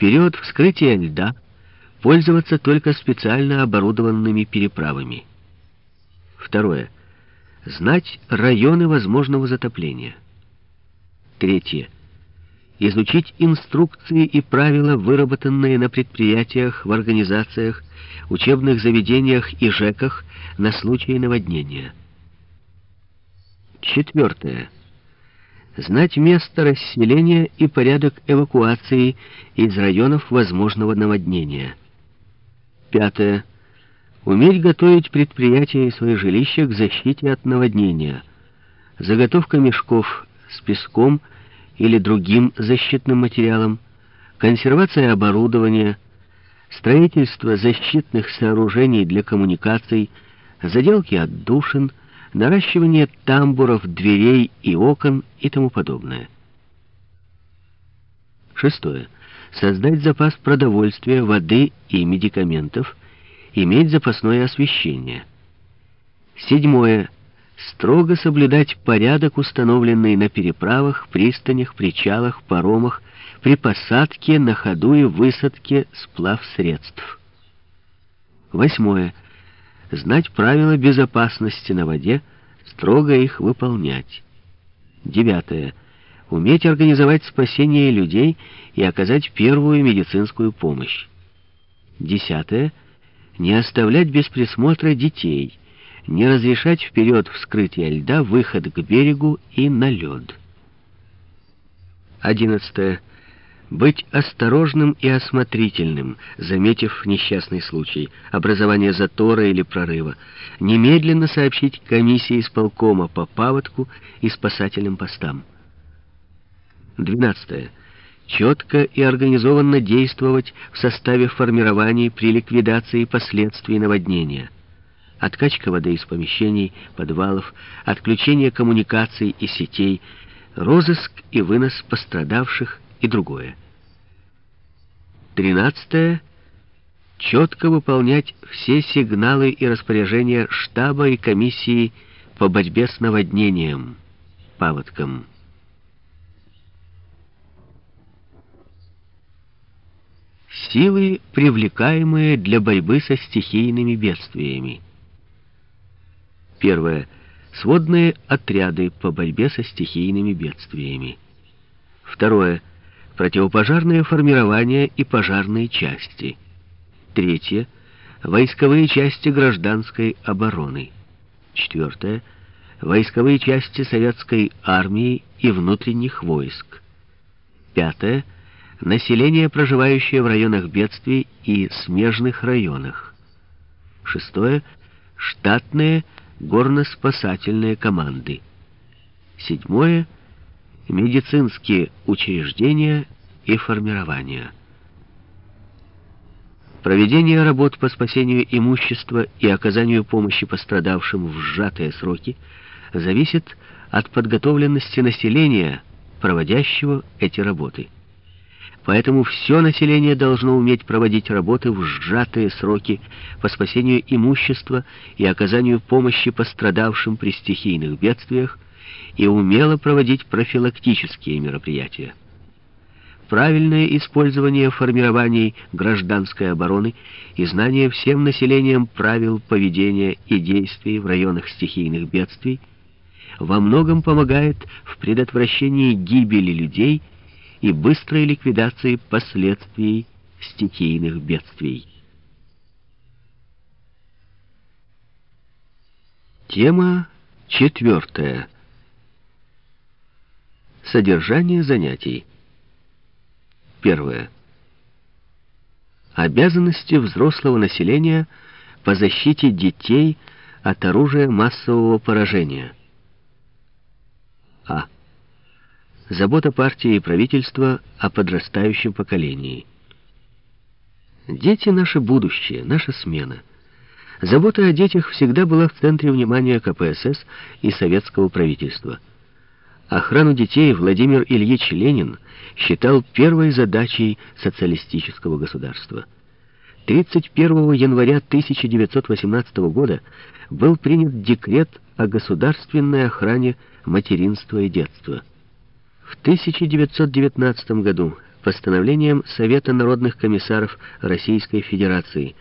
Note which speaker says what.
Speaker 1: период вскрытия льда пользоваться только специально оборудованными переправами. Второе. Знать районы возможного затопления. Третье. Изучить инструкции и правила, выработанные на предприятиях, в организациях, учебных заведениях и ЖЭКах на случай наводнения. Четвертое. Знать место расселения и порядок эвакуации из районов возможного наводнения. Пятое. Уметь готовить предприятия и свои жилища к защите от наводнения. Заготовка мешков с песком или другим защитным материалом, консервация оборудования, строительство защитных сооружений для коммуникаций, заделки отдушин, наращивание тамбуров, дверей и окон и тому подобное. Шестое. Создать запас продовольствия, воды и медикаментов, иметь запасное освещение. Седьмое. Строго соблюдать порядок, установленный на переправах, пристанях, причалах, паромах, при посадке, на ходу и высадке сплав средств. Восьмое. Знать правила безопасности на воде, строго их выполнять. Девятое. Уметь организовать спасение людей и оказать первую медицинскую помощь. Десятое не оставлять без присмотра детей, не разрешать вперед вскрытие льда, выход к берегу и на лед. 11. Быть осторожным и осмотрительным, заметив несчастный случай, образование затора или прорыва. Немедленно сообщить комиссии исполкома по паводку и спасательным постам. 12 четко и организованно действовать в составе формирований при ликвидации последствий наводнения. Откачка воды из помещений, подвалов, отключение коммуникаций и сетей, розыск и вынос пострадавших и другое. Тринадцатое. Четко выполнять все сигналы и распоряжения штаба и комиссии по борьбе с наводнением, паводком. Силы, привлекаемые для борьбы со стихийными бедствиями. Первое. Сводные отряды по борьбе со стихийными бедствиями. Второе. Противопожарные формирования и пожарные части. Третье. Войсковые части гражданской обороны. Четвертое. Войсковые части советской армии и внутренних войск. Пятое население, проживающее в районах бедствий и смежных районах. Шестое. Штатные горно-спасательные команды. Седьмое. Медицинские учреждения и формирования. Проведение работ по спасению имущества и оказанию помощи пострадавшим в сжатые сроки зависит от подготовленности населения, проводящего эти работы. Поэтому все население должно уметь проводить работы в сжатые сроки по спасению имущества и оказанию помощи пострадавшим при стихийных бедствиях и умело проводить профилактические мероприятия. Правильное использование формирований гражданской обороны и знание всем населением правил поведения и действий в районах стихийных бедствий во многом помогает в предотвращении гибели людей и быстрой ликвидации последствий стихийных бедствий. Тема четвертая. Содержание занятий. Первое. Обязанности взрослого населения по защите детей от оружия массового поражения. А. Забота партии и правительства о подрастающем поколении. Дети — наше будущее, наша смена. Забота о детях всегда была в центре внимания КПСС и советского правительства. Охрану детей Владимир Ильич Ленин считал первой задачей социалистического государства. 31 января 1918 года был принят декрет о государственной охране материнства и детства. В 1919 году постановлением Совета народных комиссаров Российской Федерации